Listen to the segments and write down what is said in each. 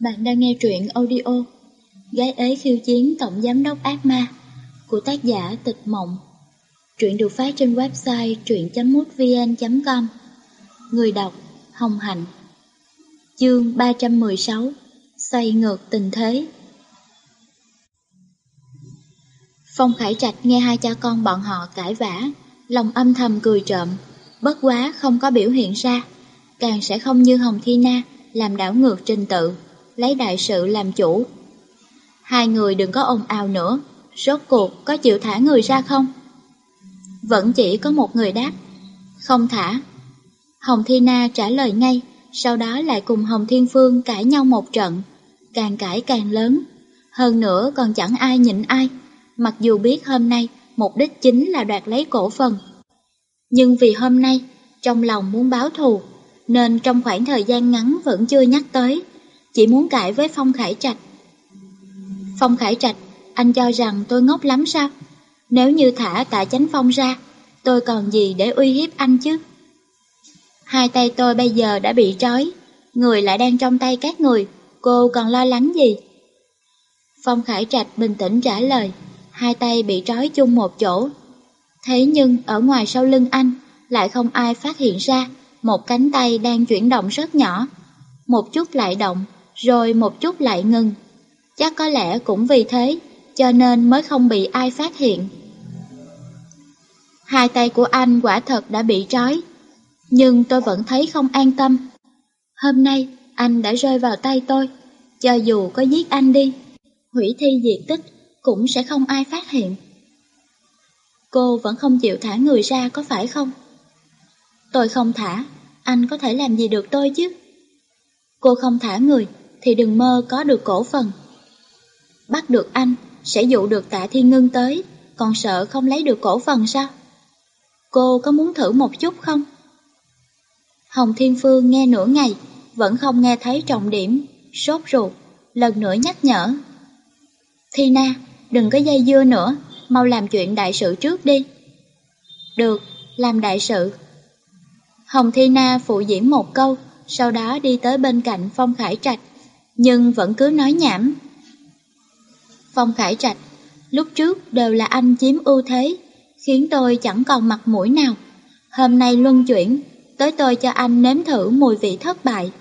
Bạn đang nghe truyện audio Gái ế khiêu chiến tổng giám đốc ác ma của tác giả Tịch Mộng. Truyện được phát trên website truyện.mútvn.com Người đọc Hồng Hạnh. Chương 316 Xoay ngược tình thế. Phong Khải Trạch nghe hai cha con bọn họ cãi vã, lòng âm thầm cười trộm, bất quá không có biểu hiện ra, càng sẽ không như Hồng Thi Na làm đảo ngược trình tự lấy đại sự làm chủ. Hai người đừng có ồn ào nữa, rốt cuộc có chịu thả người ra không? Vẫn chỉ có một người đáp, không thả. Hồng Thi Na trả lời ngay, sau đó lại cùng Hồng Thiên Phương cãi nhau một trận, càng cãi càng lớn. Hơn nữa còn chẳng ai nhịn ai, mặc dù biết hôm nay mục đích chính là đoạt lấy cổ phần. Nhưng vì hôm nay, trong lòng muốn báo thù, nên trong khoảng thời gian ngắn vẫn chưa nhắc tới chỉ muốn cãi với Phong Khải Trạch. Phong Khải Trạch, anh cho rằng tôi ngốc lắm sao? Nếu như thả tạ chánh phong ra, tôi còn gì để uy hiếp anh chứ? Hai tay tôi bây giờ đã bị trói, người lại đang trong tay các người, cô còn lo lắng gì? Phong Khải Trạch bình tĩnh trả lời, hai tay bị trói chung một chỗ. Thế nhưng ở ngoài sau lưng anh, lại không ai phát hiện ra một cánh tay đang chuyển động rất nhỏ. Một chút lại động, rồi một chút lại ngừng. Chắc có lẽ cũng vì thế, cho nên mới không bị ai phát hiện. Hai tay của anh quả thật đã bị trói, nhưng tôi vẫn thấy không an tâm. Hôm nay, anh đã rơi vào tay tôi, cho dù có giết anh đi, hủy thi diệt tích cũng sẽ không ai phát hiện. Cô vẫn không chịu thả người ra có phải không? Tôi không thả, anh có thể làm gì được tôi chứ? Cô không thả người, thì đừng mơ có được cổ phần. Bắt được anh, sẽ dụ được tạ thiên ngưng tới, còn sợ không lấy được cổ phần sao? Cô có muốn thử một chút không? Hồng Thiên Phương nghe nửa ngày, vẫn không nghe thấy trọng điểm, sốt ruột, lần nữa nhắc nhở. Thi Na, đừng có dây dưa nữa, mau làm chuyện đại sự trước đi. Được, làm đại sự. Hồng Thi Na phụ diễn một câu, sau đó đi tới bên cạnh Phong Khải Trạch, nhưng vẫn cứ nói nhảm. Phong Khải Trạch, lúc trước đều là anh chiếm ưu thế, khiến tôi chẳng còn mặt mũi nào. Hôm nay luân chuyển, tới tôi cho anh nếm thử mùi vị thất bại.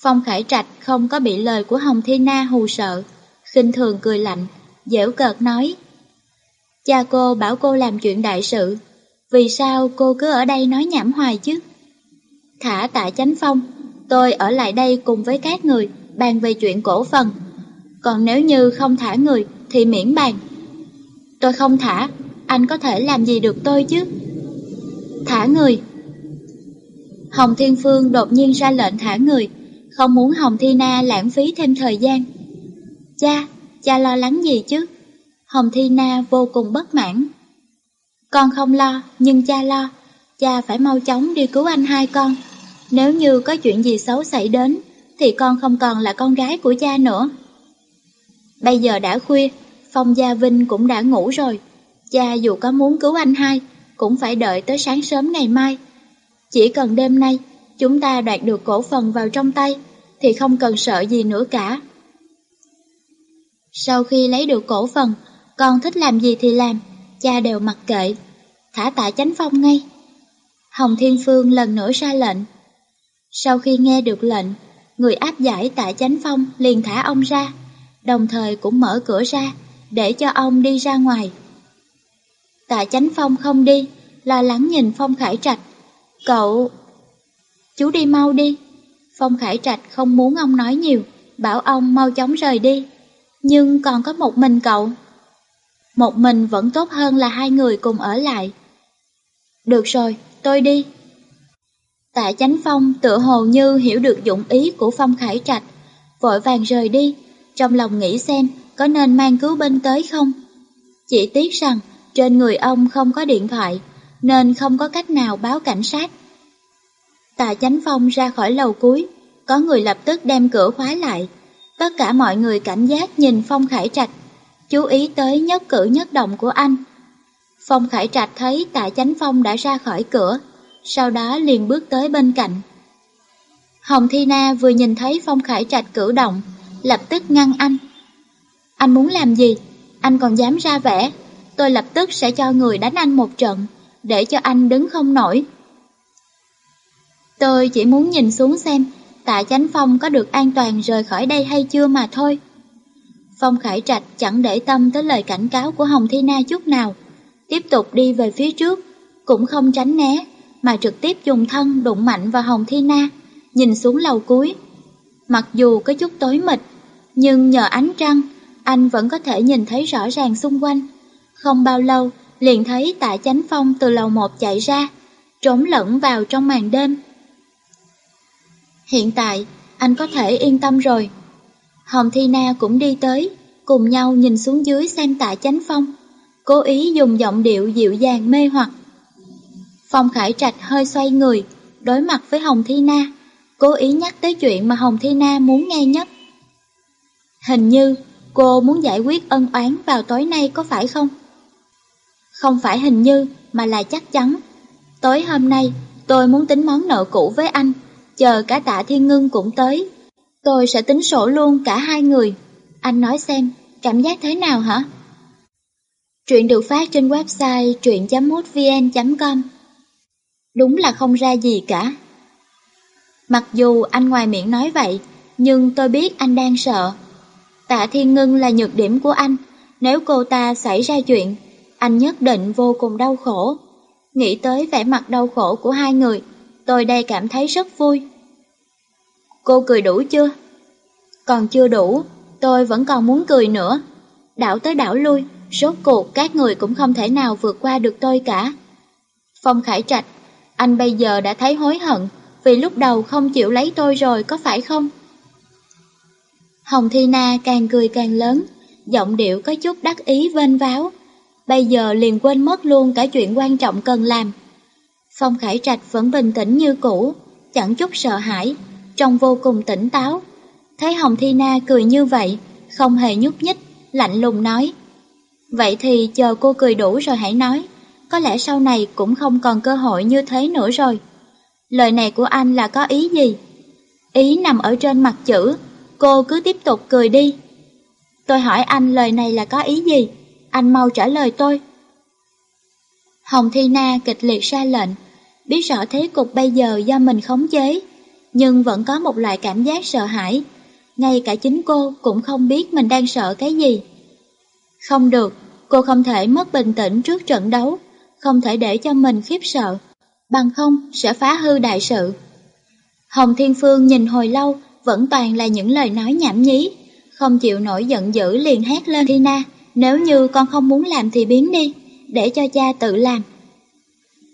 Phong Khải Trạch không có bị lời của Hồng Thi Na hù sợ, khinh thường cười lạnh, dễu cợt nói. Cha cô bảo cô làm chuyện đại sự, vì sao cô cứ ở đây nói nhảm hoài chứ? Thả tạ chánh phong, tôi ở lại đây cùng với các người bàn về chuyện cổ phần. Còn nếu như không thả người thì miễn bàn. Tôi không thả, anh có thể làm gì được tôi chứ? Thả người. Hồng Thiên Phương đột nhiên ra lệnh thả người, không muốn Hồng Thi Na lãng phí thêm thời gian. Cha, cha lo lắng gì chứ? Hồng Thi Na vô cùng bất mãn. Con không lo, nhưng cha lo. Cha phải mau chóng đi cứu anh hai con. Nếu như có chuyện gì xấu xảy đến, thì con không còn là con gái của cha nữa. Bây giờ đã khuya, Phong Gia Vinh cũng đã ngủ rồi. Cha dù có muốn cứu anh hai, cũng phải đợi tới sáng sớm ngày mai. Chỉ cần đêm nay, chúng ta đoạt được cổ phần vào trong tay, thì không cần sợ gì nữa cả. Sau khi lấy được cổ phần, con thích làm gì thì làm, cha đều mặc kệ. Thả tạ chánh phong ngay. Hồng Thiên Phương lần nữa ra lệnh. Sau khi nghe được lệnh, người áp giải tại chánh phong liền thả ông ra, đồng thời cũng mở cửa ra để cho ông đi ra ngoài. Tạ chánh phong không đi, lo lắng nhìn Phong Khải Trạch. Cậu... Chú đi mau đi. Phong Khải Trạch không muốn ông nói nhiều, bảo ông mau chóng rời đi. Nhưng còn có một mình cậu. Một mình vẫn tốt hơn là hai người cùng ở lại. Được rồi, tôi đi. Tạ Chánh Phong tựa hồ như hiểu được dụng ý của Phong Khải Trạch, vội vàng rời đi, trong lòng nghĩ xem có nên mang cứu binh tới không. Chỉ tiếc rằng trên người ông không có điện thoại, nên không có cách nào báo cảnh sát. Tạ Chánh Phong ra khỏi lầu cuối, có người lập tức đem cửa khóa lại. Tất cả mọi người cảnh giác nhìn Phong Khải Trạch, chú ý tới nhất cử nhất động của anh. Phong Khải Trạch thấy Tạ Chánh Phong đã ra khỏi cửa, sau đó liền bước tới bên cạnh. Hồng Thi Na vừa nhìn thấy Phong Khải Trạch cử động, lập tức ngăn anh. Anh muốn làm gì? Anh còn dám ra vẻ. Tôi lập tức sẽ cho người đánh anh một trận, để cho anh đứng không nổi. Tôi chỉ muốn nhìn xuống xem tạ chánh phong có được an toàn rời khỏi đây hay chưa mà thôi. Phong Khải Trạch chẳng để tâm tới lời cảnh cáo của Hồng Thi Na chút nào, tiếp tục đi về phía trước, cũng không tránh né, mà trực tiếp dùng thân đụng mạnh vào Hồng Thi Na, nhìn xuống lầu cuối. Mặc dù có chút tối mịt, nhưng nhờ ánh trăng, anh vẫn có thể nhìn thấy rõ ràng xung quanh. Không bao lâu, liền thấy tạ chánh phong từ lầu một chạy ra, trốn lẫn vào trong màn đêm. Hiện tại, anh có thể yên tâm rồi. Hồng Thi Na cũng đi tới, cùng nhau nhìn xuống dưới xem tạ chánh phong, cố ý dùng giọng điệu dịu dàng mê hoặc. Phong Khải Trạch hơi xoay người, đối mặt với Hồng Thi Na, cố ý nhắc tới chuyện mà Hồng Thi Na muốn nghe nhất. Hình như cô muốn giải quyết ân oán vào tối nay có phải không? Không phải hình như mà là chắc chắn. Tối hôm nay tôi muốn tính món nợ cũ với anh, chờ cả tạ thiên ngưng cũng tới. Tôi sẽ tính sổ luôn cả hai người. Anh nói xem, cảm giác thế nào hả? Truyện được phát trên website truyện.mútvn.com Đúng là không ra gì cả. Mặc dù anh ngoài miệng nói vậy, nhưng tôi biết anh đang sợ. Tạ Thiên Ngân là nhược điểm của anh, nếu cô ta xảy ra chuyện, anh nhất định vô cùng đau khổ. Nghĩ tới vẻ mặt đau khổ của hai người, tôi đây cảm thấy rất vui. Cô cười đủ chưa? Còn chưa đủ, tôi vẫn còn muốn cười nữa. Đảo tới đảo lui, rốt cuộc các người cũng không thể nào vượt qua được tôi cả. Phong Khải Trạch, anh bây giờ đã thấy hối hận vì lúc đầu không chịu lấy tôi rồi có phải không? Hồng Thi Na càng cười càng lớn, giọng điệu có chút đắc ý vênh váo. Bây giờ liền quên mất luôn cả chuyện quan trọng cần làm. Phong Khải Trạch vẫn bình tĩnh như cũ, chẳng chút sợ hãi, trông vô cùng tỉnh táo. Thấy Hồng Thi Na cười như vậy, không hề nhúc nhích, lạnh lùng nói. Vậy thì chờ cô cười đủ rồi hãy nói, có lẽ sau này cũng không còn cơ hội như thế nữa rồi. Lời này của anh là có ý gì? Ý nằm ở trên mặt chữ, cô cứ tiếp tục cười đi. Tôi hỏi anh lời này là có ý gì? Anh mau trả lời tôi. Hồng Thi Na kịch liệt ra lệnh, biết rõ thế cục bây giờ do mình khống chế, nhưng vẫn có một loại cảm giác sợ hãi. Ngay cả chính cô cũng không biết mình đang sợ cái gì. Không được, cô không thể mất bình tĩnh trước trận đấu, không thể để cho mình khiếp sợ, bằng không sẽ phá hư đại sự. Hồng Thiên Phương nhìn hồi lâu vẫn toàn là những lời nói nhảm nhí, không chịu nổi giận dữ liền hét lên Thina, nếu như con không muốn làm thì biến đi, để cho cha tự làm.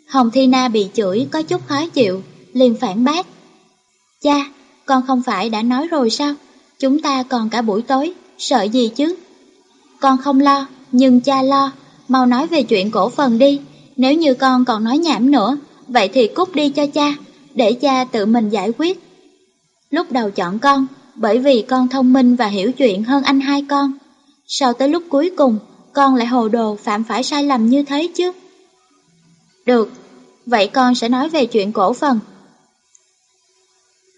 Hồng thi na bị chửi có chút khó chịu, liền phản bác. Cha, con không phải đã nói rồi sao, chúng ta còn cả buổi tối, sợ gì chứ? Con không lo, nhưng cha lo, mau nói về chuyện cổ phần đi, nếu như con còn nói nhảm nữa, vậy thì cút đi cho cha, để cha tự mình giải quyết. Lúc đầu chọn con, bởi vì con thông minh và hiểu chuyện hơn anh hai con. Sau tới lúc cuối cùng, con lại hồ đồ phạm phải sai lầm như thế chứ. Được, vậy con sẽ nói về chuyện cổ phần.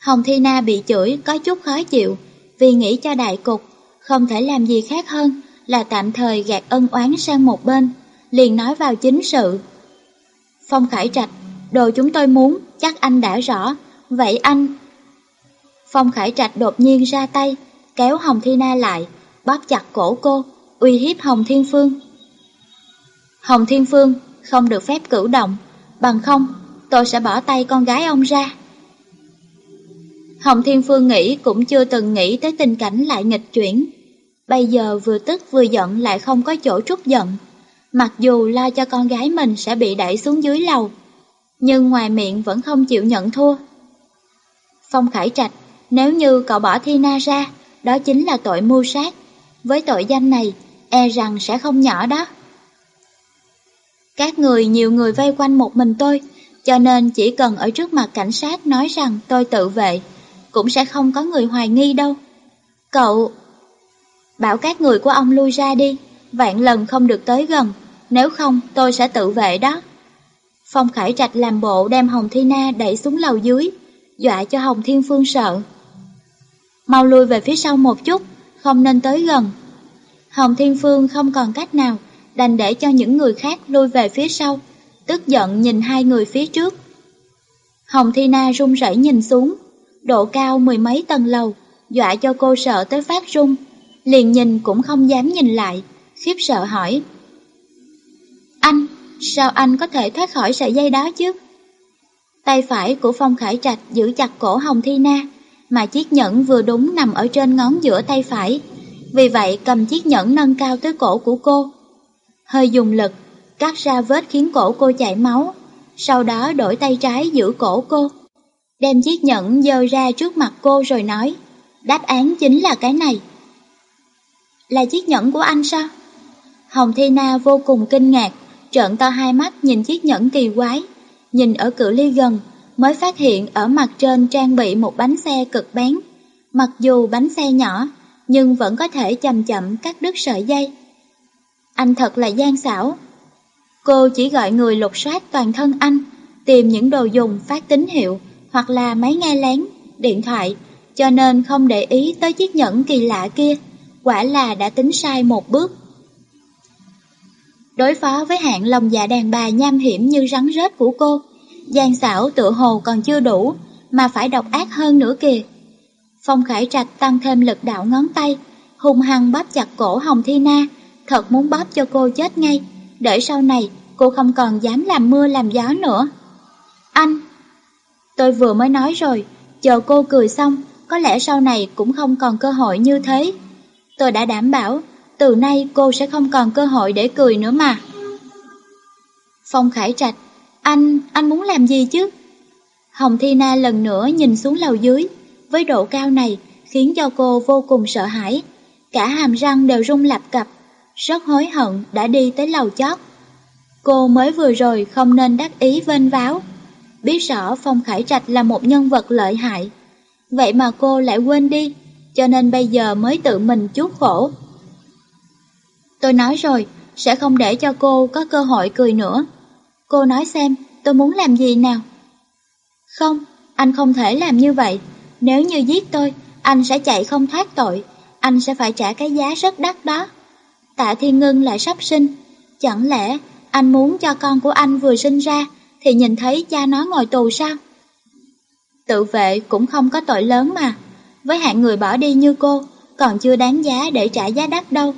Hồng Thi Na bị chửi có chút khó chịu, vì nghĩ cho đại cục, không thể làm gì khác hơn là tạm thời gạt ân oán sang một bên, liền nói vào chính sự. Phong Khải Trạch, đồ chúng tôi muốn, chắc anh đã rõ, vậy anh... Phong Khải Trạch đột nhiên ra tay, kéo Hồng Thi Na lại, bóp chặt cổ cô, uy hiếp Hồng Thiên Phương. Hồng Thiên Phương không được phép cử động, bằng không tôi sẽ bỏ tay con gái ông ra. Hồng Thiên Phương nghĩ cũng chưa từng nghĩ tới tình cảnh lại nghịch chuyển. Bây giờ vừa tức vừa giận lại không có chỗ trút giận. Mặc dù lo cho con gái mình sẽ bị đẩy xuống dưới lầu, nhưng ngoài miệng vẫn không chịu nhận thua. Phong Khải Trạch, nếu như cậu bỏ Thi Na ra, đó chính là tội mưu sát. Với tội danh này, e rằng sẽ không nhỏ đó. Các người nhiều người vây quanh một mình tôi, cho nên chỉ cần ở trước mặt cảnh sát nói rằng tôi tự vệ, cũng sẽ không có người hoài nghi đâu. Cậu... Bảo các người của ông lui ra đi, vạn lần không được tới gần, nếu không tôi sẽ tự vệ đó. Phong Khải Trạch làm bộ đem Hồng Thi Na đẩy xuống lầu dưới, dọa cho Hồng Thiên Phương sợ. Mau lui về phía sau một chút, không nên tới gần. Hồng Thiên Phương không còn cách nào, đành để cho những người khác lui về phía sau, tức giận nhìn hai người phía trước. Hồng Thi Na run rẩy nhìn xuống, độ cao mười mấy tầng lầu, dọa cho cô sợ tới phát run, liền nhìn cũng không dám nhìn lại, khiếp sợ hỏi. Anh, sao anh có thể thoát khỏi sợi dây đó chứ? Tay phải của Phong Khải Trạch giữ chặt cổ Hồng Thi Na, mà chiếc nhẫn vừa đúng nằm ở trên ngón giữa tay phải. Vì vậy cầm chiếc nhẫn nâng cao tới cổ của cô. Hơi dùng lực, cắt ra vết khiến cổ cô chảy máu, sau đó đổi tay trái giữ cổ cô. Đem chiếc nhẫn dơ ra trước mặt cô rồi nói, đáp án chính là cái này. Là chiếc nhẫn của anh sao? Hồng Thi Na vô cùng kinh ngạc, trợn to hai mắt nhìn chiếc nhẫn kỳ quái. Nhìn ở cự ly gần, mới phát hiện ở mặt trên trang bị một bánh xe cực bén. Mặc dù bánh xe nhỏ, nhưng vẫn có thể chậm chậm cắt đứt sợi dây. Anh thật là gian xảo. Cô chỉ gọi người lục soát toàn thân anh, tìm những đồ dùng phát tín hiệu hoặc là máy nghe lén, điện thoại, cho nên không để ý tới chiếc nhẫn kỳ lạ kia, quả là đã tính sai một bước. Đối phó với hạng lòng dạ đàn bà nham hiểm như rắn rết của cô, Giang xảo tự hồ còn chưa đủ, mà phải độc ác hơn nữa kìa. Phong Khải Trạch tăng thêm lực đạo ngón tay, hung hăng bóp chặt cổ Hồng Thi Na, thật muốn bóp cho cô chết ngay, để sau này cô không còn dám làm mưa làm gió nữa. Anh! Tôi vừa mới nói rồi, chờ cô cười xong, có lẽ sau này cũng không còn cơ hội như thế. Tôi đã đảm bảo, từ nay cô sẽ không còn cơ hội để cười nữa mà. Phong Khải Trạch, anh, anh muốn làm gì chứ? Hồng Thi Na lần nữa nhìn xuống lầu dưới, với độ cao này khiến cho cô vô cùng sợ hãi. Cả hàm răng đều rung lạp cập, rất hối hận đã đi tới lầu chót. Cô mới vừa rồi không nên đắc ý vênh váo. Biết rõ Phong Khải Trạch là một nhân vật lợi hại. Vậy mà cô lại quên đi, cho nên bây giờ mới tự mình chuốc khổ. Tôi nói rồi, sẽ không để cho cô có cơ hội cười nữa. Cô nói xem, tôi muốn làm gì nào? Không, anh không thể làm như vậy. Nếu như giết tôi, anh sẽ chạy không thoát tội. Anh sẽ phải trả cái giá rất đắt đó. Tạ Thiên Ngân lại sắp sinh. Chẳng lẽ anh muốn cho con của anh vừa sinh ra thì nhìn thấy cha nó ngồi tù sao? Tự vệ cũng không có tội lớn mà. Với hạng người bỏ đi như cô, còn chưa đáng giá để trả giá đắt đâu.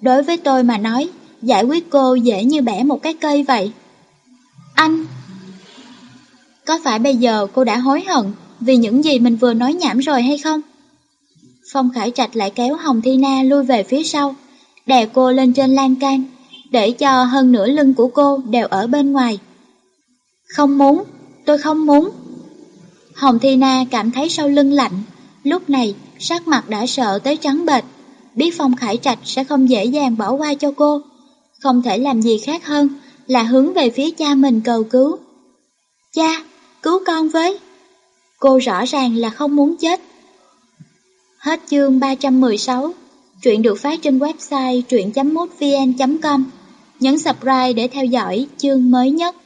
Đối với tôi mà nói, giải quyết cô dễ như bẻ một cái cây vậy. Anh! Có phải bây giờ cô đã hối hận vì những gì mình vừa nói nhảm rồi hay không? Phong Khải Trạch lại kéo Hồng Thi Na lui về phía sau, đè cô lên trên lan can, để cho hơn nửa lưng của cô đều ở bên ngoài. Không muốn, tôi không muốn. Hồng Thi Na cảm thấy sau lưng lạnh, lúc này sắc mặt đã sợ tới trắng bệch, biết Phong Khải Trạch sẽ không dễ dàng bỏ qua cho cô, không thể làm gì khác hơn là hướng về phía cha mình cầu cứu. Cha, cứu con với. Cô rõ ràng là không muốn chết. Hết chương 316, truyện được phát trên website truyện.mútvn.com. Nhấn subscribe để theo dõi chương mới nhất.